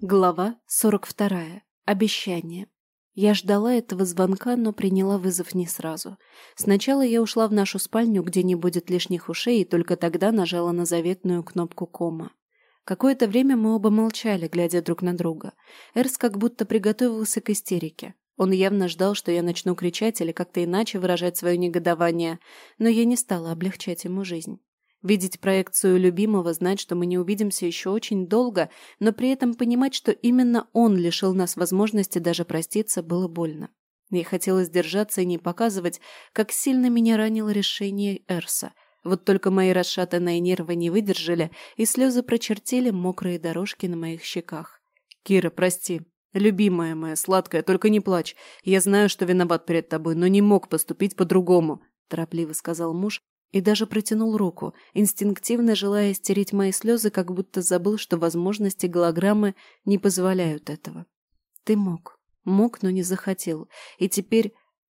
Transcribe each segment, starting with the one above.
Глава 42. Обещание. Я ждала этого звонка, но приняла вызов не сразу. Сначала я ушла в нашу спальню, где не будет лишних ушей, и только тогда нажала на заветную кнопку кома. Какое-то время мы оба молчали, глядя друг на друга. Эрс как будто приготовился к истерике. Он явно ждал, что я начну кричать или как-то иначе выражать свое негодование, но я не стала облегчать ему жизнь. Видеть проекцию любимого, знать, что мы не увидимся еще очень долго, но при этом понимать, что именно он лишил нас возможности даже проститься, было больно. Я хотела сдержаться и не показывать, как сильно меня ранило решение Эрса. Вот только мои расшатанные нервы не выдержали, и слезы прочертили мокрые дорожки на моих щеках. «Кира, прости. Любимая моя, сладкая, только не плачь. Я знаю, что виноват перед тобой, но не мог поступить по-другому», – торопливо сказал муж, и даже протянул руку, инстинктивно желая стереть мои слезы, как будто забыл, что возможности голограммы не позволяют этого. Ты мог. Мог, но не захотел. И теперь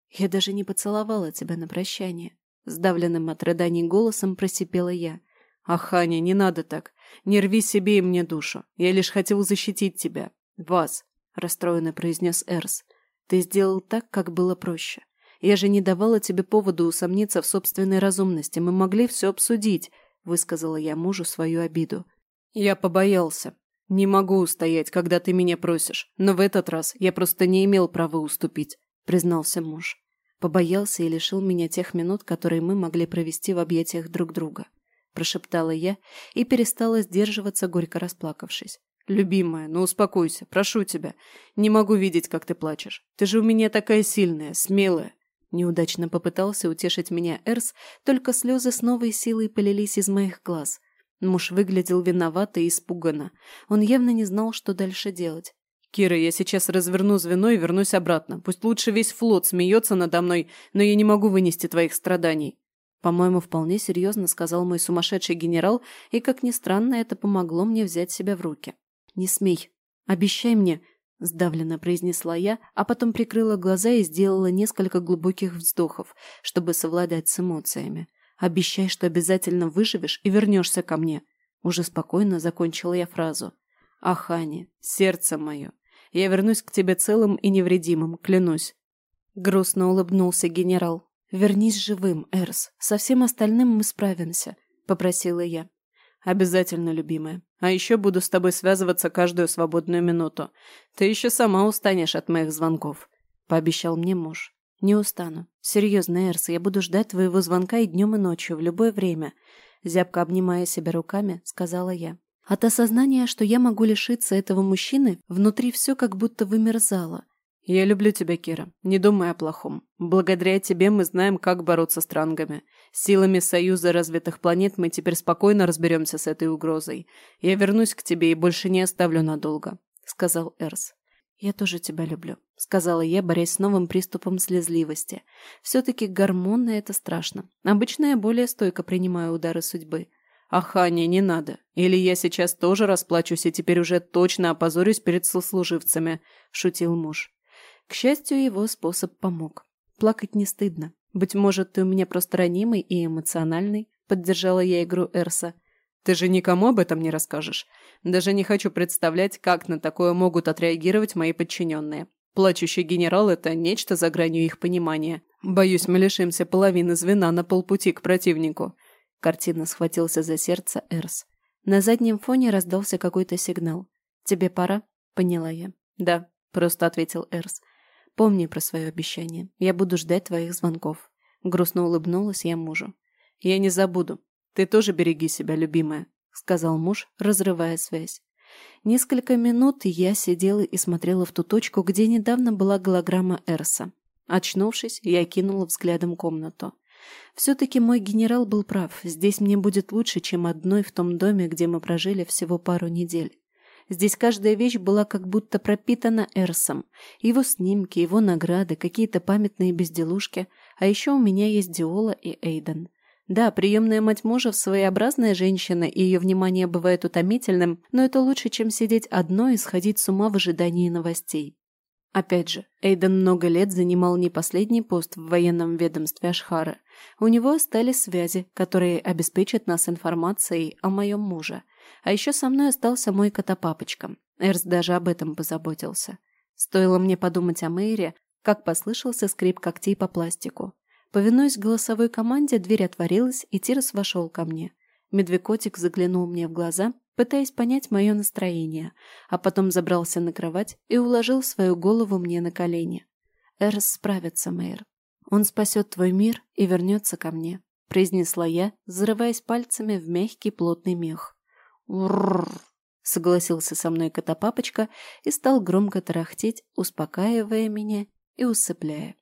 я даже не поцеловала тебя на прощание. Сдавленным от рыданий голосом просипела я. «Ах, Аня, не надо так. Не рви себе и мне душу. Я лишь хотел защитить тебя. Вас», — расстроенно произнес Эрс. «Ты сделал так, как было проще. Я же не давала тебе повода усомниться в собственной разумности. Мы могли все обсудить», — высказала я мужу свою обиду. «Я побоялся. Не могу устоять, когда ты меня просишь. Но в этот раз я просто не имел права уступить», — признался муж. Побоялся и лишил меня тех минут, которые мы могли провести в объятиях друг друга. Прошептала я и перестала сдерживаться, горько расплакавшись. «Любимая, ну успокойся, прошу тебя. Не могу видеть, как ты плачешь. Ты же у меня такая сильная, смелая. Неудачно попытался утешить меня Эрс, только слезы с новой силой полились из моих глаз. Муж выглядел виновато и испуганно. Он явно не знал, что дальше делать. «Кира, я сейчас разверну звено и вернусь обратно. Пусть лучше весь флот смеется надо мной, но я не могу вынести твоих страданий». По-моему, вполне серьезно сказал мой сумасшедший генерал, и, как ни странно, это помогло мне взять себя в руки. «Не смей. Обещай мне, Сдавленно произнесла я, а потом прикрыла глаза и сделала несколько глубоких вздохов, чтобы совладать с эмоциями. «Обещай, что обязательно выживешь и вернешься ко мне». Уже спокойно закончила я фразу. «Ахани, сердце мое, я вернусь к тебе целым и невредимым, клянусь». Грустно улыбнулся генерал. «Вернись живым, Эрс. Со всем остальным мы справимся», — попросила я. «Обязательно, любимая. А еще буду с тобой связываться каждую свободную минуту. Ты еще сама устанешь от моих звонков», — пообещал мне муж. «Не устану. Серьезно, Эрс, я буду ждать твоего звонка и днем, и ночью, в любое время», — зябко обнимая себя руками, сказала я. От осознания, что я могу лишиться этого мужчины, внутри все как будто вымерзало. «Я люблю тебя, Кира. Не думай о плохом. Благодаря тебе мы знаем, как бороться с трангами. Силами Союза развитых планет мы теперь спокойно разберемся с этой угрозой. Я вернусь к тебе и больше не оставлю надолго», — сказал Эрс. «Я тоже тебя люблю», — сказала я, борясь с новым приступом слезливости. «Все-таки гормоны — это страшно. Обычно я более стойко принимаю удары судьбы». «Ах, Аня, не надо. Или я сейчас тоже расплачусь и теперь уже точно опозорюсь перед сослуживцами», — шутил муж. К счастью, его способ помог. Плакать не стыдно. Быть может, ты у меня просто ранимый и эмоциональный, поддержала я игру Эрса. Ты же никому об этом не расскажешь. Даже не хочу представлять, как на такое могут отреагировать мои подчиненные. Плачущий генерал – это нечто за гранью их понимания. Боюсь, мы лишимся половины звена на полпути к противнику. Картина схватился за сердце Эрс. На заднем фоне раздался какой-то сигнал. «Тебе пора?» – поняла я. «Да», – просто ответил Эрс. Помни про свое обещание. Я буду ждать твоих звонков. Грустно улыбнулась я мужу. Я не забуду. Ты тоже береги себя, любимая, сказал муж, разрывая связь. Несколько минут я сидела и смотрела в ту точку, где недавно была голограмма Эрса. Очнувшись, я кинула взглядом комнату. Все-таки мой генерал был прав. Здесь мне будет лучше, чем одной в том доме, где мы прожили всего пару недель. Здесь каждая вещь была как будто пропитана Эрсом. Его снимки, его награды, какие-то памятные безделушки. А еще у меня есть Диола и Эйден. Да, приемная мать мужа своеобразная женщина, и ее внимание бывает утомительным, но это лучше, чем сидеть одной и сходить с ума в ожидании новостей. Опять же, Эйден много лет занимал не последний пост в военном ведомстве Ашхара. У него остались связи, которые обеспечат нас информацией о моем муже. А еще со мной остался мой котопапочка. Эрс даже об этом позаботился. Стоило мне подумать о Мэйре, как послышался скрип когтей по пластику. Повинуясь голосовой команде, дверь отворилась, и Тирос вошел ко мне. Медвекотик заглянул мне в глаза пытаясь понять мое настроение, а потом забрался на кровать и уложил свою голову мне на колени. «Эрс справится, Мэйр. Он спасет твой мир и вернется ко мне», — произнесла я, зарываясь пальцами в мягкий плотный мех. «Урррр!» — согласился со мной котопапочка и стал громко тарахтеть, успокаивая меня и усыпляя.